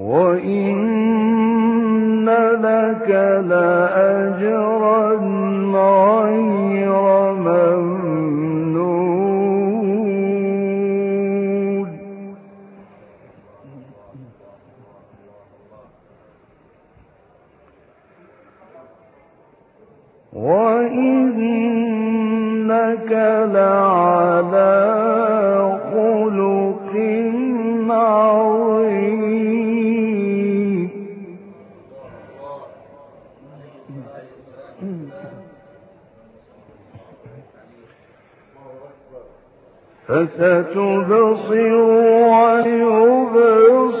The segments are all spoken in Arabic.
وإن لك لأجرا فستبصر ويبصر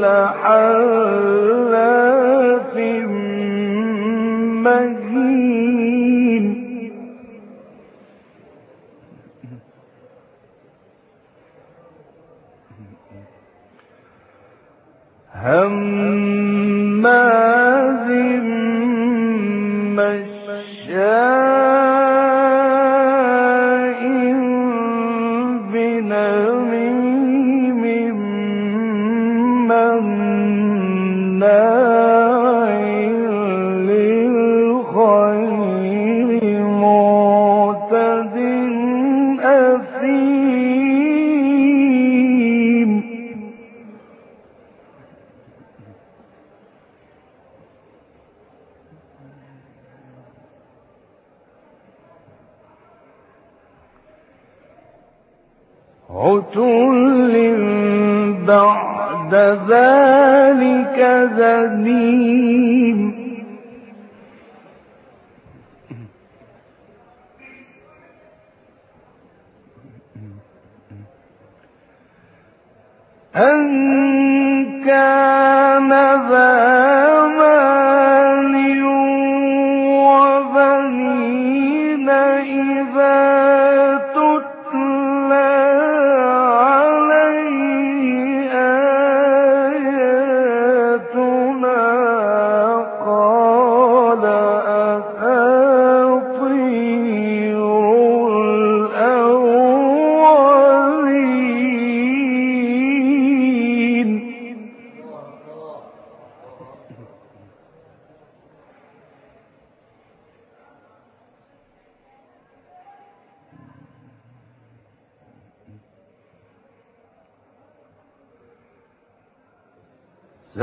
لحد عتل بعد ذلك ذنيم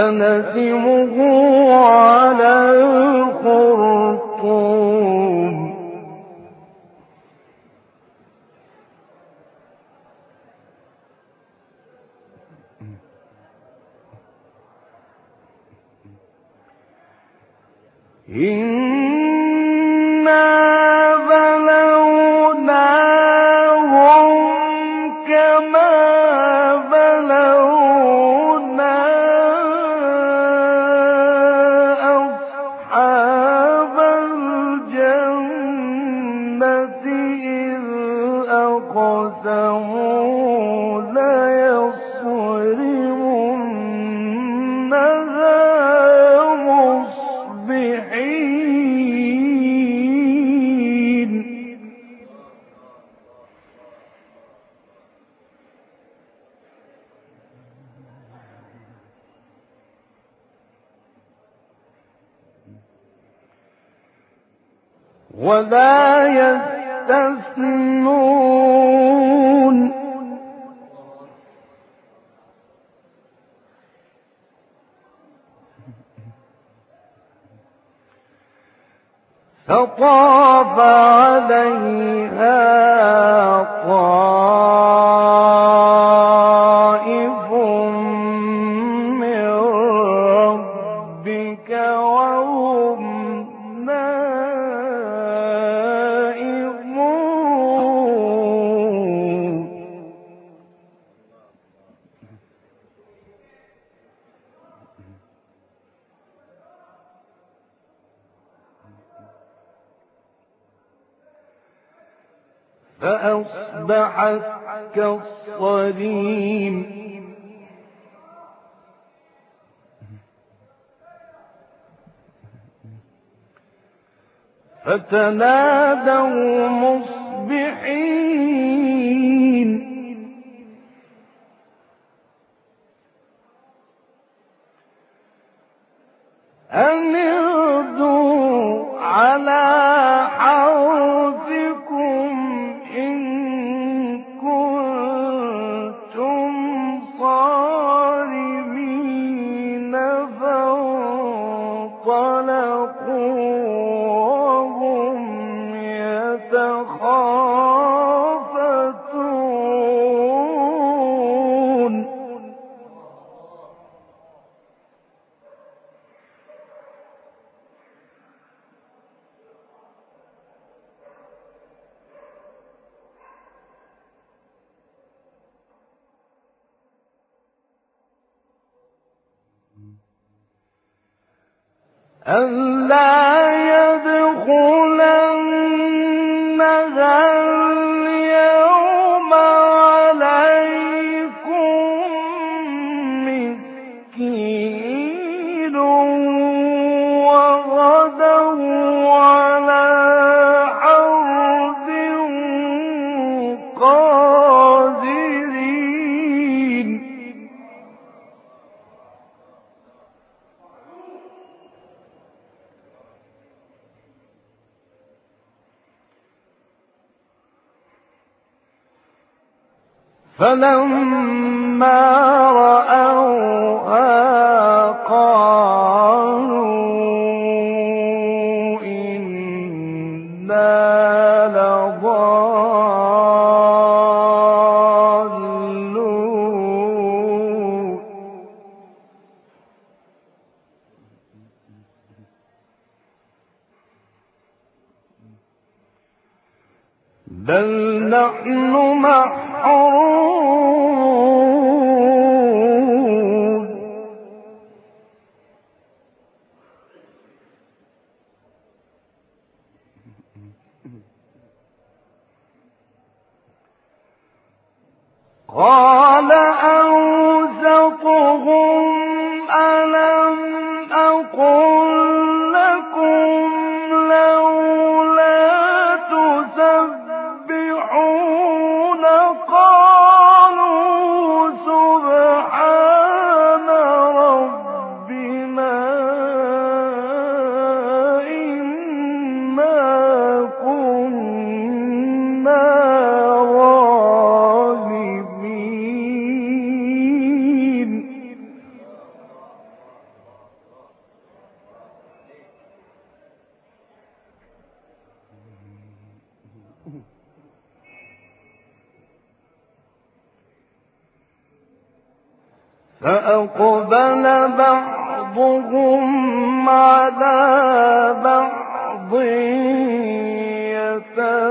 فنسمه على الخرطوم. إِنَّا بَلَوْنَاهُمْ كَمَا فطاف عليها طاف فتنادوا مصبحين. أن ألا لكم حتى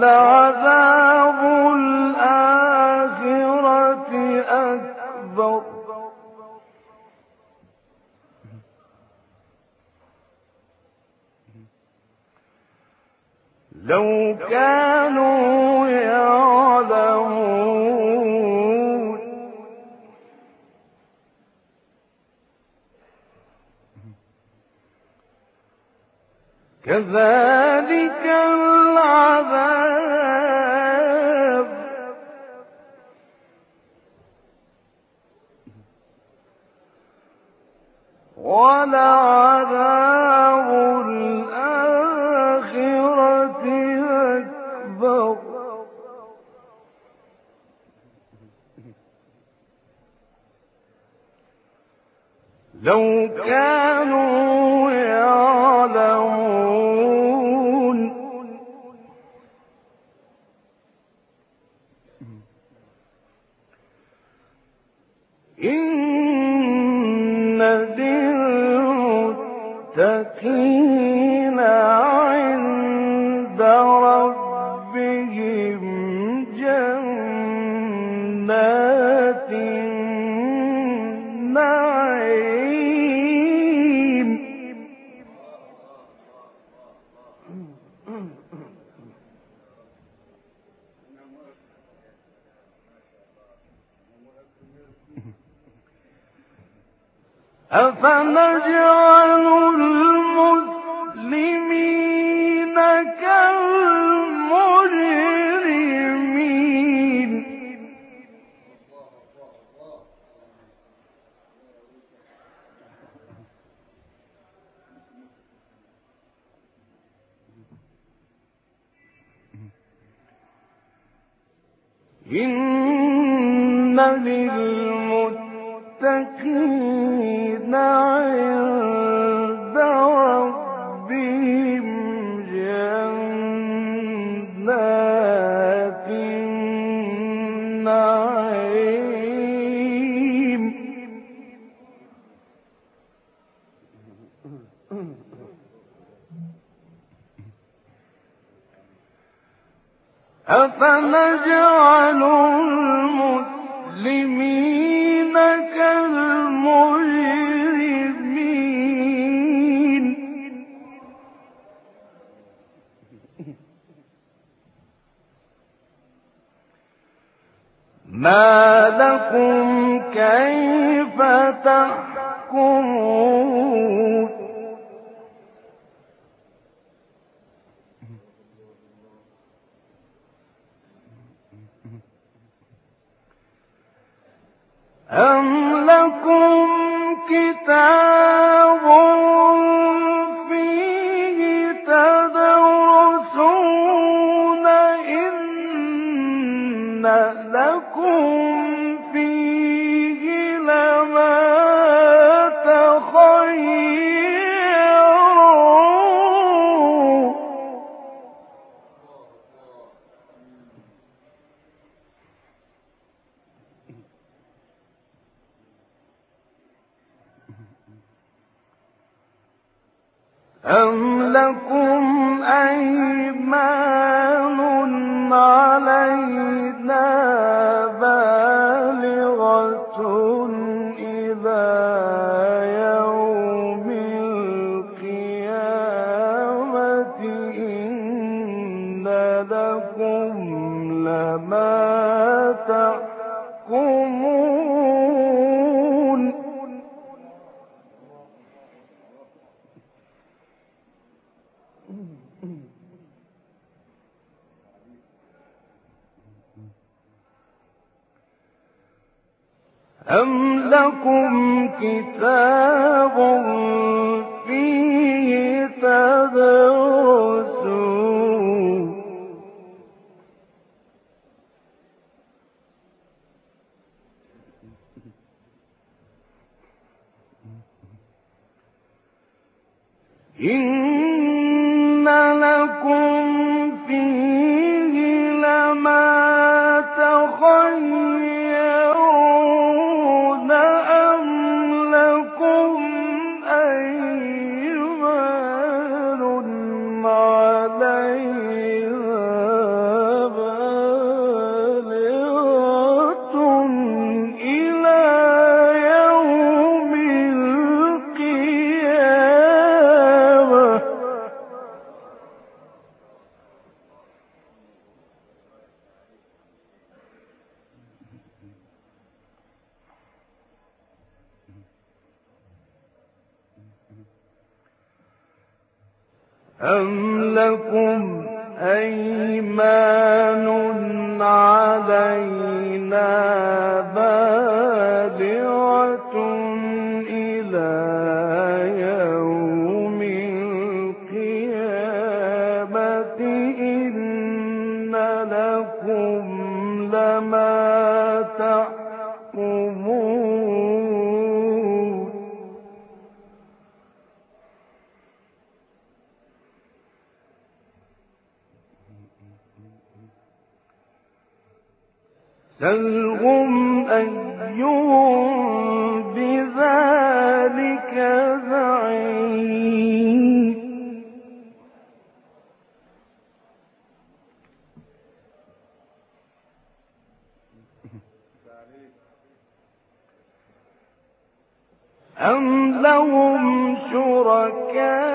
ولعذاب لو كانوا أفنجعل المسلمين أفنجعل المسلمين كتاب لكم لما تحكمون. أم لكم كتاب فيه تدرسون إن لكم فيه لما وكان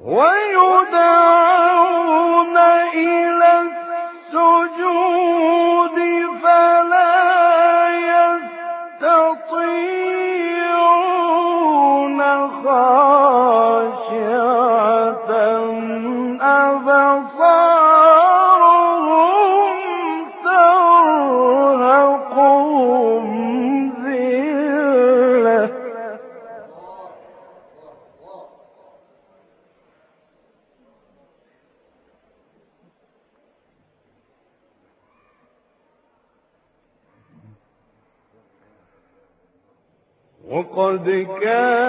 ويدعى إلى السجود. قد كان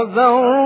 فذر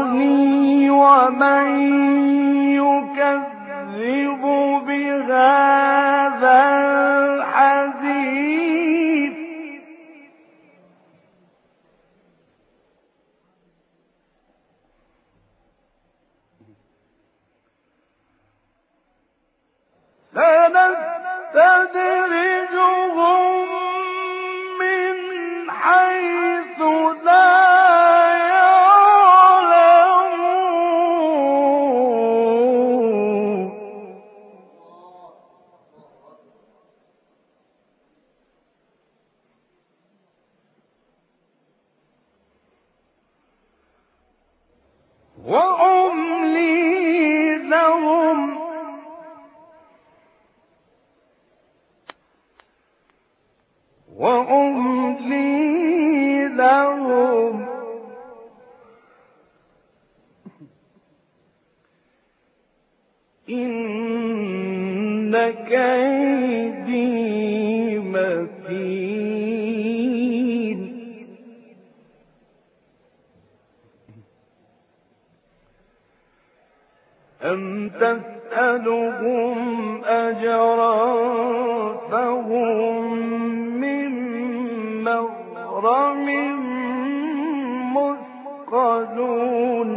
تسألهم أجرا فهم من مغرم مثقلون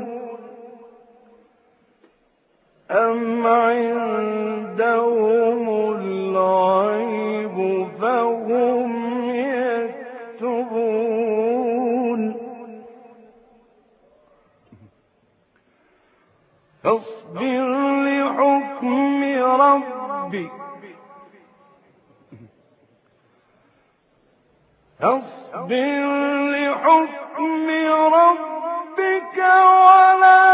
أم عندهم الغيب فهم يكتبون فاصبر اصبر لحكم ربك ولا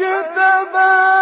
اجتباه